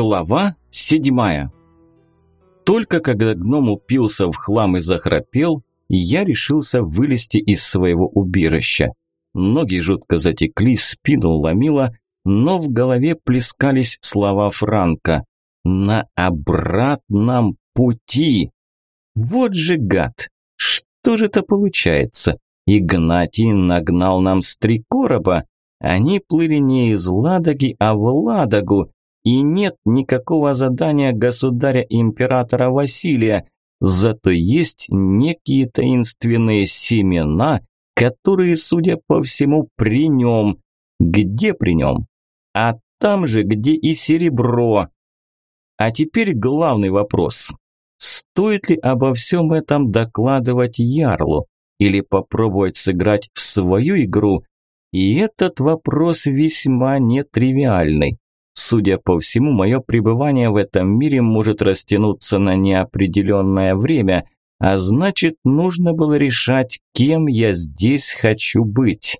Глава седьмая. Только когда гном упился в хлам и захрапел, я решился вылезти из своего убежища. Ноги жутко затекли, спину ломило, но в голове плескались слова Франка. «На обратном пути!» Вот же гад! Что же это получается? Игнатий нагнал нам с три короба. Они плыли не из Ладоги, а в Ладогу. И нет никакого задания государя-императора Василия, зато есть некие таинственные семена, которые, судя по всему, при нем. Где при нем? А там же, где и серебро. А теперь главный вопрос. Стоит ли обо всем этом докладывать Ярлу? Или попробовать сыграть в свою игру? И этот вопрос весьма нетривиальный. Судя по всему, мое пребывание в этом мире может растянуться на неопределенное время, а значит, нужно было решать, кем я здесь хочу быть.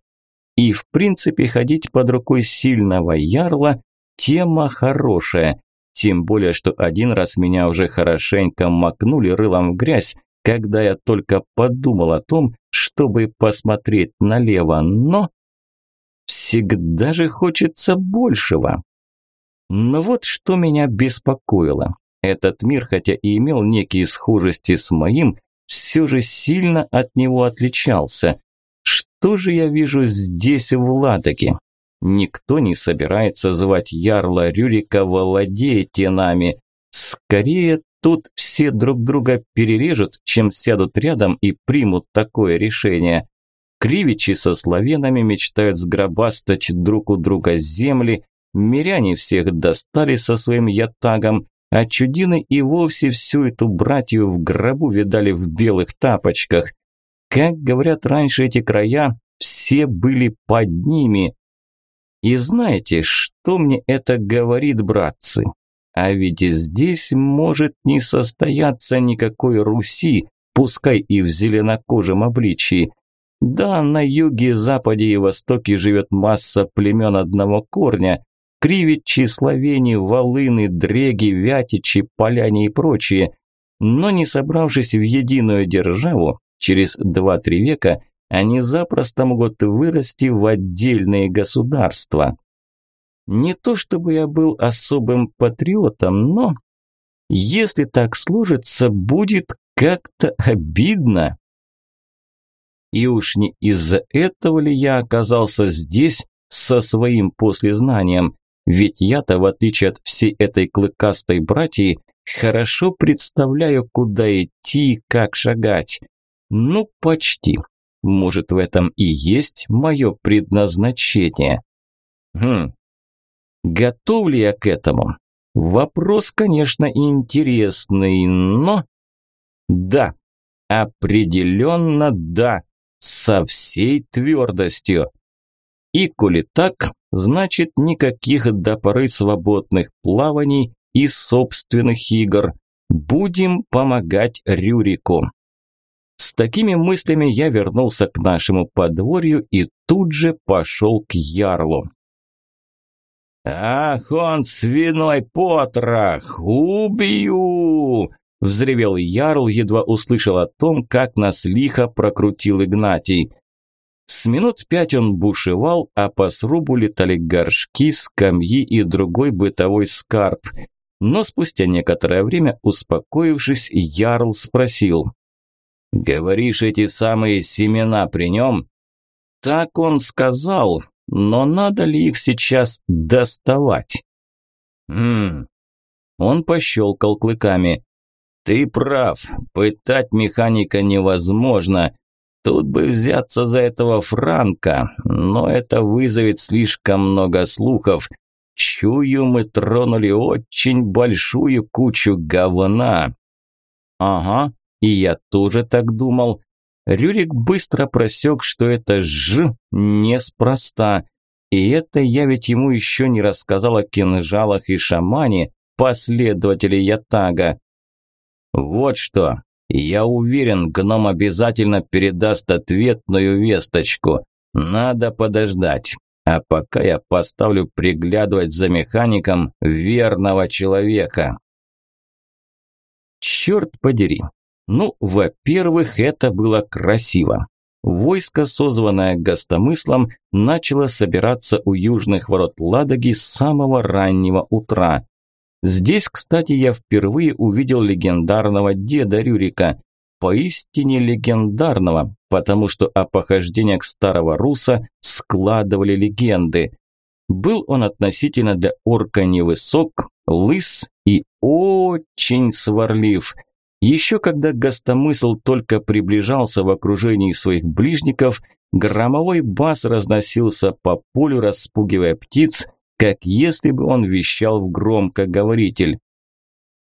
И, в принципе, ходить под рукой сильного ярла – тема хорошая. Тем более, что один раз меня уже хорошенько макнули рылом в грязь, когда я только подумал о том, чтобы посмотреть налево, но всегда же хочется большего. Но вот что меня беспокоило. Этот мир, хотя и имел некие схожести с моим, все же сильно от него отличался. Что же я вижу здесь, в Ладоге? Никто не собирается звать Ярла Рюрика «Владеете нами». Скорее, тут все друг друга перережут, чем сядут рядом и примут такое решение. Кривичи со славянами мечтают сгробастать друг у друга земли, Миряне всех достали со своим ятагом, а чудины и вовсе всю эту братью в гробу видали в белых тапочках. Как говорят раньше эти края, все были под ними. И знаете, что мне это говорит, братцы? А ведь здесь может не состояться никакой Руси, пускай и в зеленокожем обличии. Да, на юге, западе и востоке живет масса племен одного корня, Кривичи, Словени, Волыны, Дреги, Вятичи, Поляне и прочие. Но не собравшись в единую державу, через 2-3 века они запросто могут вырасти в отдельные государства. Не то чтобы я был особым патриотом, но если так сложится, будет как-то обидно. И уж не из-за этого ли я оказался здесь со своим послезнанием? Ведь я-то, в отличие от всей этой клыкастой братьи, хорошо представляю, куда идти и как шагать. Ну, почти. Может, в этом и есть мое предназначение. Хм. Готов ли я к этому? Вопрос, конечно, интересный, но... Да, определенно да, со всей твердостью. И коли так, значит никаких до поры свободных плаваний и собственных игр. Будем помогать Рюрику. С такими мыслями я вернулся к нашему подворью и тут же пошел к Ярлу. «Ах он, свиной потрох! Убью!» Взревел Ярл, едва услышал о том, как нас лихо прокрутил Игнатий. С минут пять он бушевал, а по срубу летали горшки, скамьи и другой бытовой скарб. Но спустя некоторое время, успокоившись, Ярл спросил. «Говоришь, эти самые семена при нем?» «Так он сказал, но надо ли их сейчас доставать?» «Хм...» Он пощелкал клыками. «Ты прав, пытать механика невозможно. Тут бы взяться за этого Франка, но это вызовет слишком много слухов. Чую, мы тронули очень большую кучу говна. Ага, и я тоже так думал. Рюрик быстро просек, что это «ж» неспроста. И это я ведь ему еще не рассказал о кинжалах и шамане, последователи Ятага. Вот что, я уверен, гном обязательно передаст ответную весточку. Надо подождать. а пока я поставлю приглядывать за механиком верного человека. Черт подери. Ну, во-первых, это было красиво. Войско, созванное гостомыслом, начало собираться у южных ворот Ладоги с самого раннего утра. Здесь, кстати, я впервые увидел легендарного деда Рюрика. Поистине легендарного, потому что о похождениях старого руса складывали легенды. Был он относительно для орка невысок, лыс и очень сварлив – еще когда гостомысл только приближался в окружении своих ближников, громовой бас разносился по полю, распугивая птиц, как если бы он вещал в громкоговоритель.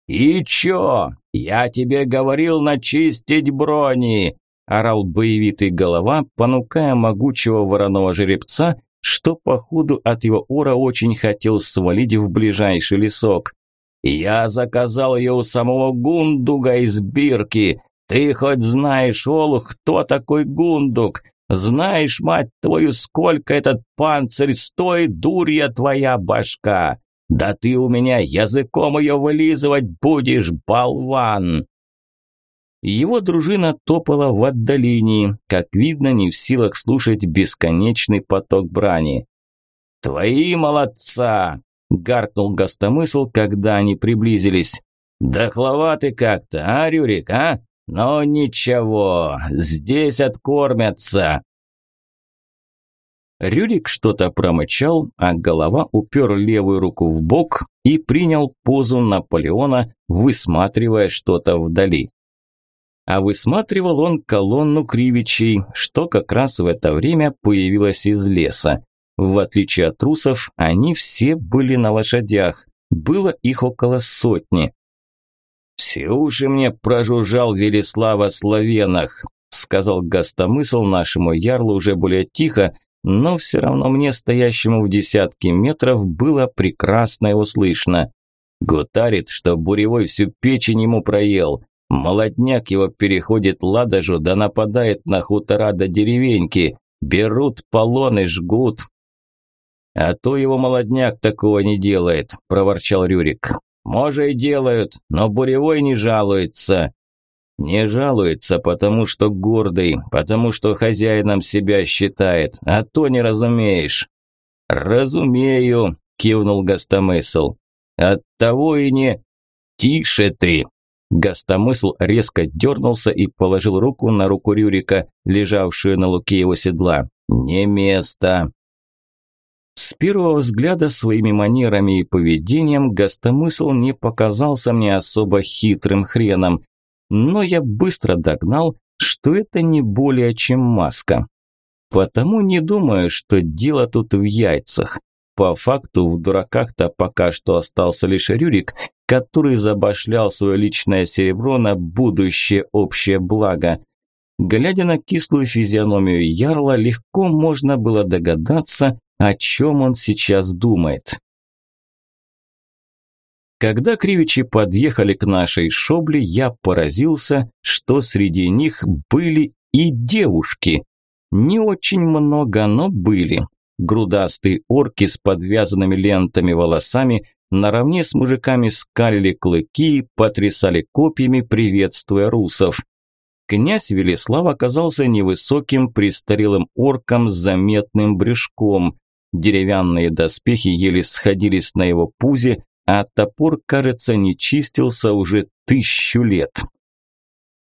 «И чё? Я тебе говорил начистить брони!» – орал боевитый голова, понукая могучего вороного жеребца, что, походу, от его ора очень хотел свалить в ближайший лесок. Я заказал ее у самого Гундуга из Бирки. Ты хоть знаешь, Олух, кто такой Гундуг? Знаешь, мать твою, сколько этот панцирь стоит, дурья твоя башка? Да ты у меня языком ее вылизывать будешь, болван!» Его дружина топала в отдалении, как видно, не в силах слушать бесконечный поток брани. «Твои молодца! гаркнул гостомысл, когда они приблизились. «Дохловатый как-то, а, Рюрик, а? Но ничего, здесь откормятся». Рюрик что-то промычал, а голова упер левую руку в бок и принял позу Наполеона, высматривая что-то вдали. А высматривал он колонну кривичей, что как раз в это время появилась из леса. В отличие от трусов, они все были на лошадях. Было их около сотни. «Все уши мне прожужжал Велеслава Славенах», сказал гостомысл нашему ярлу уже более тихо, но все равно мне, стоящему в десятке метров, было прекрасно его слышно. Гутарит, что буревой всю печень ему проел. Молодняк его переходит ладожу, да нападает на хутора до деревеньки. Берут полоны, жгут, «А то его молодняк такого не делает», – проворчал Рюрик. «Может и делают, но Буревой не жалуется». «Не жалуется, потому что гордый, потому что хозяином себя считает, а то не разумеешь». «Разумею», – кивнул Гостомысл. «Оттого и не...» «Тише ты!» Гостомысл резко дернулся и положил руку на руку Рюрика, лежавшую на луке его седла. «Не место!» С первого взгляда своими манерами и поведением гостомысл не показался мне особо хитрым хреном, но я быстро догнал, что это не более чем маска. Потому не думаю, что дело тут в яйцах. По факту в дураках-то пока что остался лишь Рюрик, который забашлял свое личное серебро на будущее общее благо. Глядя на кислую физиономию Ярла, легко можно было догадаться, о чем он сейчас думает. Когда кривичи подъехали к нашей шобле, я поразился, что среди них были и девушки. Не очень много, но были. Грудастые орки с подвязанными лентами волосами наравне с мужиками скалили клыки и потрясали копьями, приветствуя русов. Князь Велеслав оказался невысоким престарелым орком с заметным брюшком. Деревянные доспехи еле сходились на его пузе, а топор, кажется, не чистился уже тысячу лет.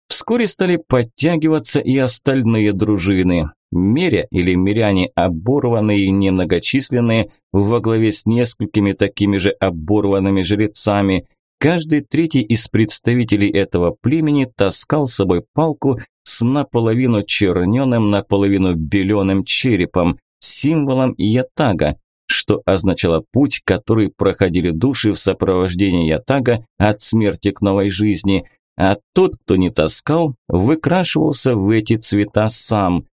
Вскоре стали подтягиваться и остальные дружины. Меря или миряне оборванные и немногочисленные, во главе с несколькими такими же оборванными жрецами. Каждый третий из представителей этого племени таскал с собой палку с наполовину черненым, наполовину беленым черепом символом Ятага, что означало путь, который проходили души в сопровождении Ятага от смерти к новой жизни, а тот, кто не таскал, выкрашивался в эти цвета сам.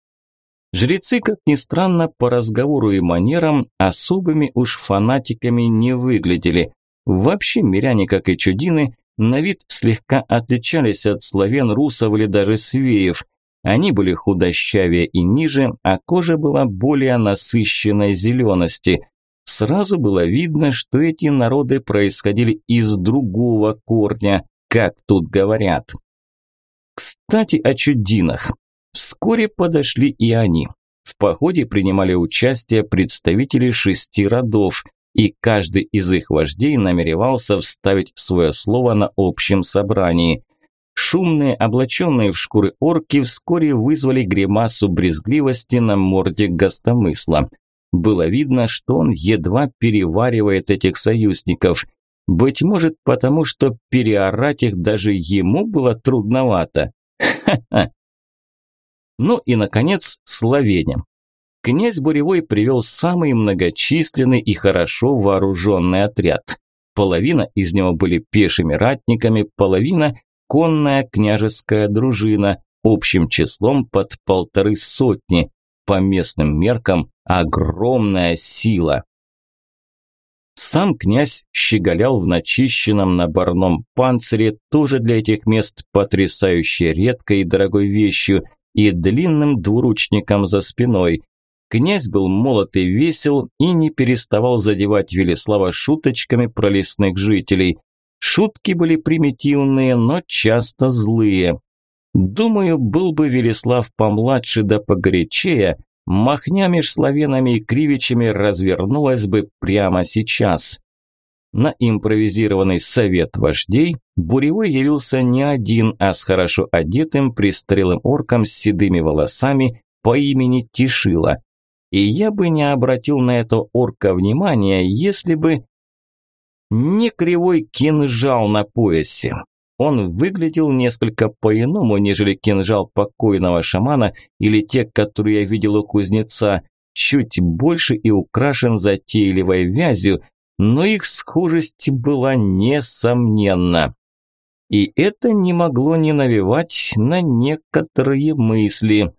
Жрецы, как ни странно, по разговору и манерам особыми уж фанатиками не выглядели. Вообще миряне, как и чудины, на вид слегка отличались от славян, русов или даже свеев – Они были худощавее и ниже, а кожа была более насыщенной зелености. Сразу было видно, что эти народы происходили из другого корня, как тут говорят. Кстати, о чудинах. Вскоре подошли и они. В походе принимали участие представители шести родов, и каждый из их вождей намеревался вставить свое слово на общем собрании. Шумные, облаченные в шкуры орки вскоре вызвали гримасу брезгливости на морде гостомысла. Было видно, что он едва переваривает этих союзников. Быть может, потому что переорать их даже ему было трудновато. Ха-ха! Ну и, наконец, Словения. Князь Буревой привел самый многочисленный и хорошо вооруженный отряд. Половина из него были пешими ратниками, половина – конная княжеская дружина, общим числом под полторы сотни. По местным меркам – огромная сила. Сам князь щеголял в начищенном наборном панцире, тоже для этих мест потрясающе редкой и дорогой вещью, и длинным двуручником за спиной. Князь был молод и весел и не переставал задевать Велеслава шуточками про лесных жителей. Шутки были примитивные, но часто злые. Думаю, был бы Велеслав помладше да погорячее, махня меж славянами и кривичами развернулась бы прямо сейчас. На импровизированный совет вождей Буревой явился не один, а с хорошо одетым пристрелым орком с седыми волосами по имени Тишила. И я бы не обратил на это орка внимания, если бы не кривой кинжал на поясе. Он выглядел несколько по-иному, нежели кинжал покойного шамана или те, которые я видел у кузнеца, чуть больше и украшен затейливой вязью, но их схожесть была несомненна. И это не могло не навевать на некоторые мысли.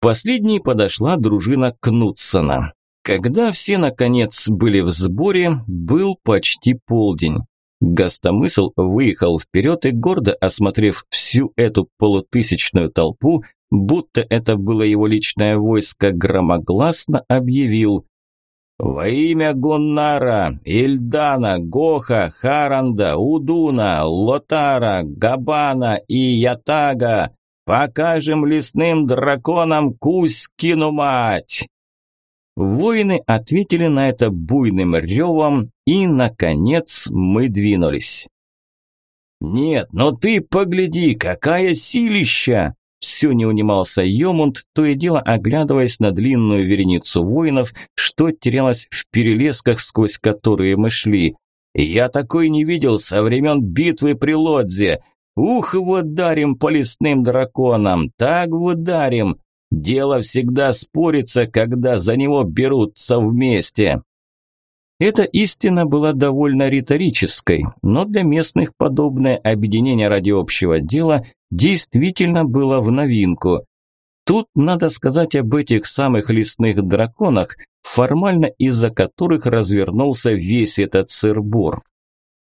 Последней подошла дружина Кнутсона. Когда все, наконец, были в сборе, был почти полдень. Гостомысл выехал вперед и, гордо осмотрев всю эту полутысячную толпу, будто это было его личное войско, громогласно объявил «Во имя Гуннара, Ильдана, Гоха, Харанда, Удуна, Лотара, Габана и Ятага покажем лесным драконам Кузькину мать!» Воины ответили на это буйным ревом, и, наконец, мы двинулись. «Нет, но ты погляди, какая силища!» Все не унимался Йомунд, то и дело оглядываясь на длинную вереницу воинов, что терялось в перелесках, сквозь которые мы шли. «Я такой не видел со времен битвы при Лодзе. Ух, вот дарим по лесным драконам, так вот дарим. Дело всегда спорится, когда за него берутся вместе». Эта истина была довольно риторической, но для местных подобное объединение ради общего дела действительно было в новинку. Тут надо сказать об этих самых лесных драконах, формально из-за которых развернулся весь этот сырбор.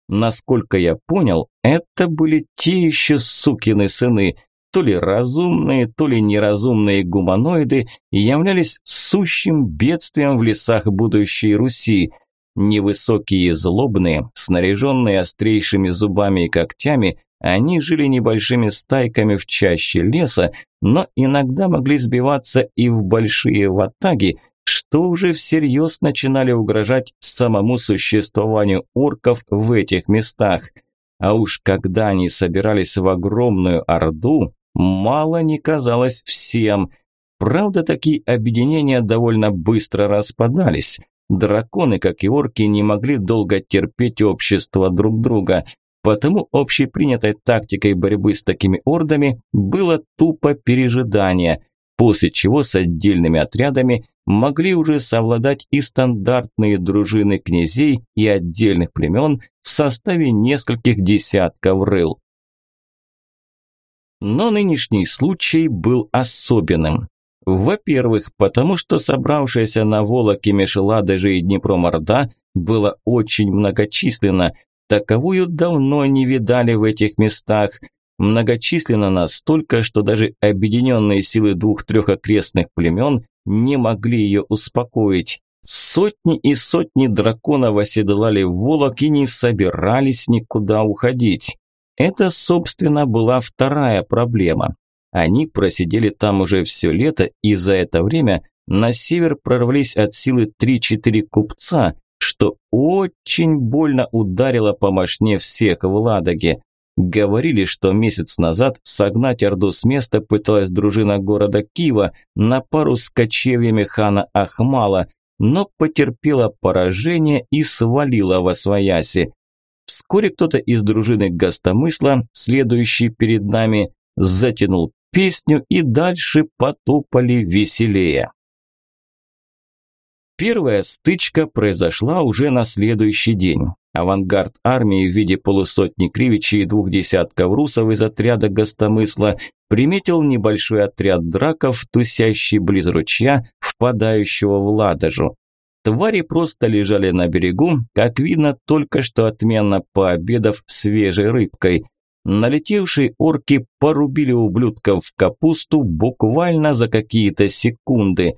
Насколько я понял, это были те еще сукины сыны, то ли разумные, то ли неразумные гуманоиды являлись сущим бедствием в лесах будущей Руси – Невысокие злобные, снаряженные острейшими зубами и когтями, они жили небольшими стайками в чаще леса, но иногда могли сбиваться и в большие ватаги, что уже всерьез начинали угрожать самому существованию орков в этих местах. А уж когда они собирались в огромную орду, мало не казалось всем. Правда, такие объединения довольно быстро распадались. Драконы, как и орки, не могли долго терпеть общество друг друга, потому общепринятой тактикой борьбы с такими ордами было тупо пережидание, после чего с отдельными отрядами могли уже совладать и стандартные дружины князей и отдельных племен в составе нескольких десятков рыл. Но нынешний случай был особенным. Во-первых, потому что собравшаяся на Волоке меж Ладожей и Днепром Орда была очень многочисленно. Таковую давно не видали в этих местах. многочисленно настолько, что даже объединенные силы двух-трех окрестных племен не могли ее успокоить. Сотни и сотни драконов оседлали волок и не собирались никуда уходить. Это, собственно, была вторая проблема. Они просидели там уже все лето, и за это время на север прорвались от силы 3-4 купца, что очень больно ударило по мошне всех в Ладоге. Говорили, что месяц назад согнать Орду с места пыталась дружина города Киева на пару с кочевьями хана Ахмала, но потерпела поражение и свалила во свояси. Вскоре кто-то из дружины Гостомысла, следующий перед нами, затянул песню и дальше потопали веселее. Первая стычка произошла уже на следующий день. Авангард армии в виде полусотни кривичей и двух десятков русов из отряда гостомысла приметил небольшой отряд драков, тусящий близ ручья, впадающего в Ладожу. Твари просто лежали на берегу, как видно, только что отменно пообедав свежей рыбкой. Налетевшие орки порубили ублюдков в капусту буквально за какие-то секунды.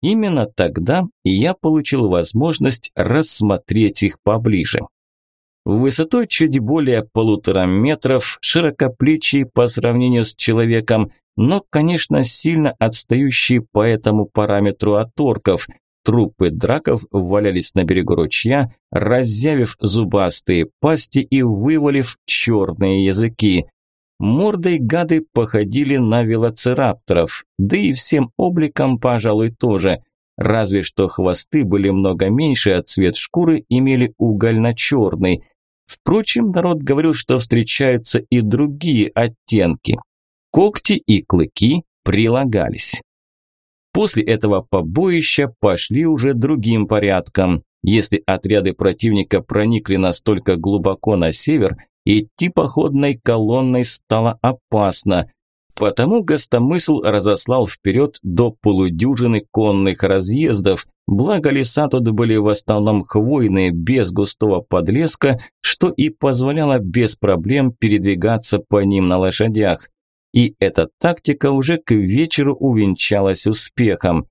Именно тогда я получил возможность рассмотреть их поближе. Высотой чуть более полутора метров, широкоплечий по сравнению с человеком, но, конечно, сильно отстающий по этому параметру от орков – Трупы драков валялись на берегу ручья, разъявив зубастые пасти и вывалив черные языки. Мордой гады походили на велоцирапторов, да и всем обликом, пожалуй, тоже. Разве что хвосты были много меньше, а цвет шкуры имели угольно-черный. Впрочем, народ говорил, что встречаются и другие оттенки. Когти и клыки прилагались. После этого побоища пошли уже другим порядком. Если отряды противника проникли настолько глубоко на север, идти походной колонной стало опасно. Потому гостомысл разослал вперед до полудюжины конных разъездов, благо леса тут были в основном хвойные, без густого подлеска, что и позволяло без проблем передвигаться по ним на лошадях. И эта тактика уже к вечеру увенчалась успехом.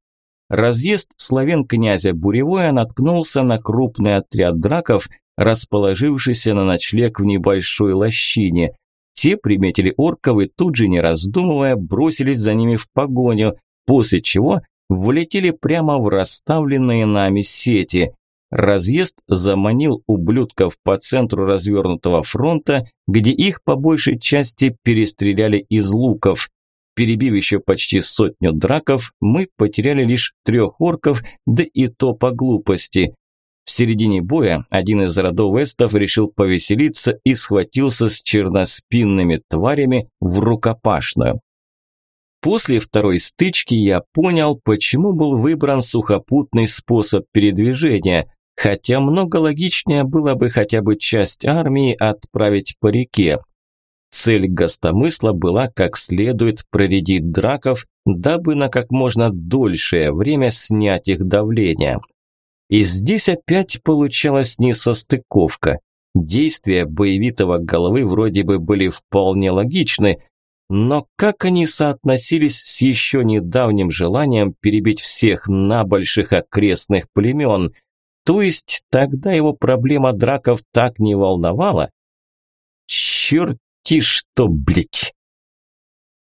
Разъезд славян князя Буревое наткнулся на крупный отряд драков, расположившийся на ночлег в небольшой лощине. Те приметили орков и тут же, не раздумывая, бросились за ними в погоню, после чего влетели прямо в расставленные нами сети. Разъезд заманил ублюдков по центру развернутого фронта, где их по большей части перестреляли из луков. Перебив еще почти сотню драков, мы потеряли лишь трех орков, да и то по глупости. В середине боя один из родов эстов решил повеселиться и схватился с черноспинными тварями в рукопашную. После второй стычки я понял, почему был выбран сухопутный способ передвижения. Хотя много логичнее было бы хотя бы часть армии отправить по реке. Цель гостомысла была как следует проредить драков, дабы на как можно дольшее время снять их давление. И здесь опять получалась несостыковка. Действия боевитого головы вроде бы были вполне логичны, но как они соотносились с еще недавним желанием перебить всех набольших окрестных племен – то есть тогда его проблема драков так не волновала? Черти что, блять!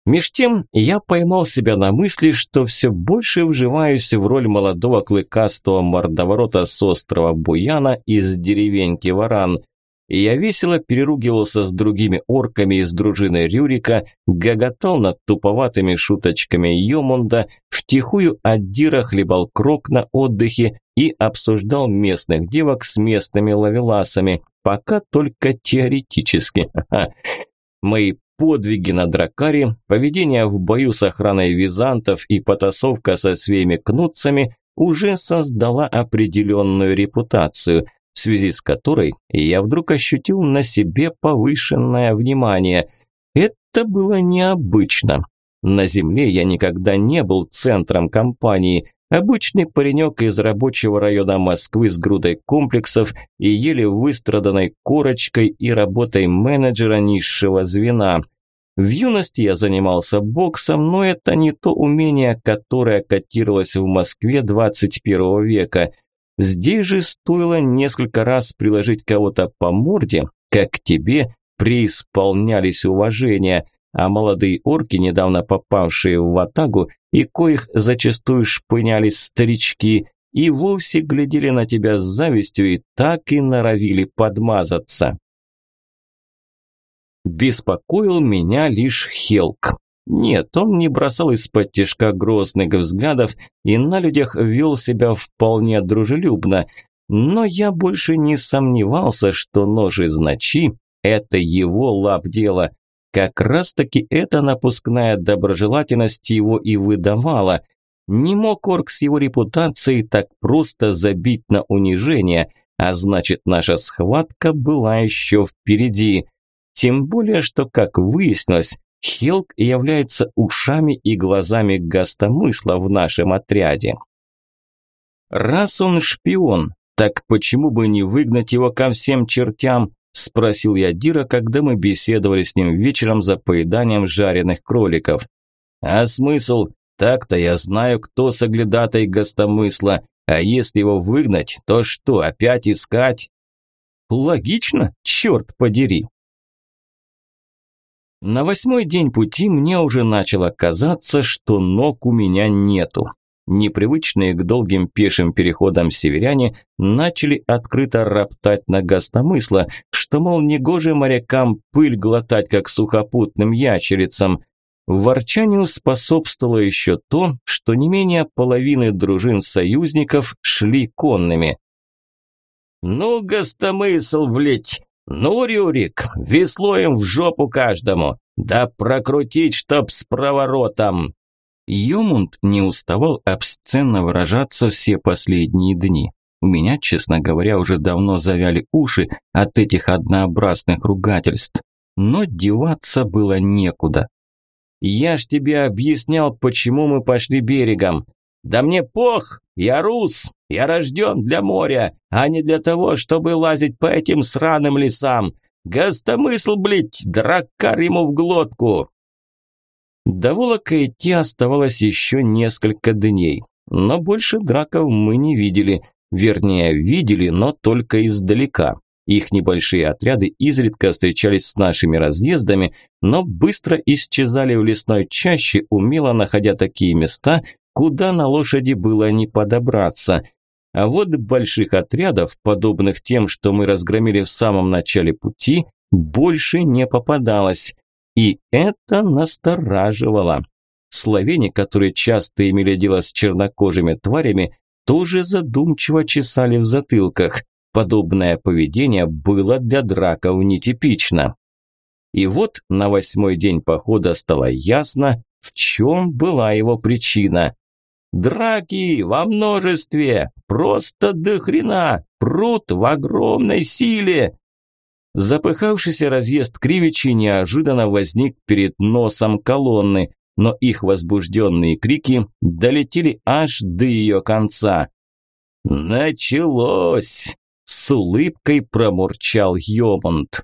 Меж тем я поймал себя на мысли, что все больше вживаюсь в роль молодого клыкастого мордоворота с острова Буяна из деревеньки Варан. Я весело переругивался с другими орками из дружины Рюрика, гоготал над туповатыми шуточками Йомунда, втихую от Дира хлебал крок на отдыхе и обсуждал местных девок с местными лавеласами, пока только теоретически. Мои подвиги на Дракаре, поведение в бою с охраной византов и потасовка со своими кнутцами уже создала определенную репутацию, в связи с которой я вдруг ощутил на себе повышенное внимание. Это было необычно. На Земле я никогда не был центром компании, Обычный паренек из рабочего района Москвы с грудой комплексов и еле выстраданной корочкой и работой менеджера низшего звена. В юности я занимался боксом, но это не то умение, которое котировалось в Москве 21 века. Здесь же стоило несколько раз приложить кого-то по морде, как тебе преисполнялись уважения, а молодые орки, недавно попавшие в ватагу, и коих зачастую шпынялись старички, и вовсе глядели на тебя с завистью и так и норовили подмазаться. Беспокоил меня лишь Хелк. Нет, он не бросал из-под тяжка грозных взглядов и на людях вел себя вполне дружелюбно, но я больше не сомневался, что нож из ночи – это его лап дело. Как раз-таки эта напускная доброжелательность его и выдавала. Не мог Орк с его репутацией так просто забить на унижение, а значит наша схватка была еще впереди. Тем более, что, как выяснилось, Хелк является ушами и глазами гостомысла в нашем отряде. Раз он шпион, так почему бы не выгнать его ко всем чертям? Спросил я Дира, когда мы беседовали с ним вечером за поеданием жареных кроликов. А смысл? Так-то я знаю, кто соглядатай гостомысла. А если его выгнать, то что, опять искать? Логично, черт подери. На восьмой день пути мне уже начало казаться, что ног у меня нету. Непривычные к долгим пешим переходам северяне начали открыто роптать на гостомысла, что, мол, негоже морякам пыль глотать, как сухопутным ящерицам. Ворчанию способствовало еще то, что не менее половины дружин союзников шли конными. «Ну, гостомысл, блядь, «Ну, Рюрик, весло им в жопу каждому! Да прокрутить, чтоб с проворотом!» Йомунд не уставал обсценно выражаться все последние дни. У меня, честно говоря, уже давно завяли уши от этих однообразных ругательств. Но деваться было некуда. «Я ж тебе объяснял, почему мы пошли берегом. Да мне пох, я рус, я рожден для моря, а не для того, чтобы лазить по этим сраным лесам. Гостомысл, блядь, драккар ему в глотку. До Волока идти оставалось еще несколько дней, но больше драков мы не видели, вернее, видели, но только издалека. Их небольшие отряды изредка встречались с нашими разъездами, но быстро исчезали в лесной чаще, умело находя такие места, куда на лошади было не подобраться. А вот больших отрядов, подобных тем, что мы разгромили в самом начале пути, больше не попадалось. И это настораживало. Словени, которые часто имели дело с чернокожими тварями, тоже задумчиво чесали в затылках. Подобное поведение было для драков нетипично. И вот на восьмой день похода стало ясно, в чем была его причина. Драки во множестве, просто до хрена, прут в огромной силе. Запыхавшийся разъезд Кривичи неожиданно возник перед носом колонны, но их возбужденные крики долетели аж до ее конца. «Началось!» – с улыбкой промурчал Йомунд.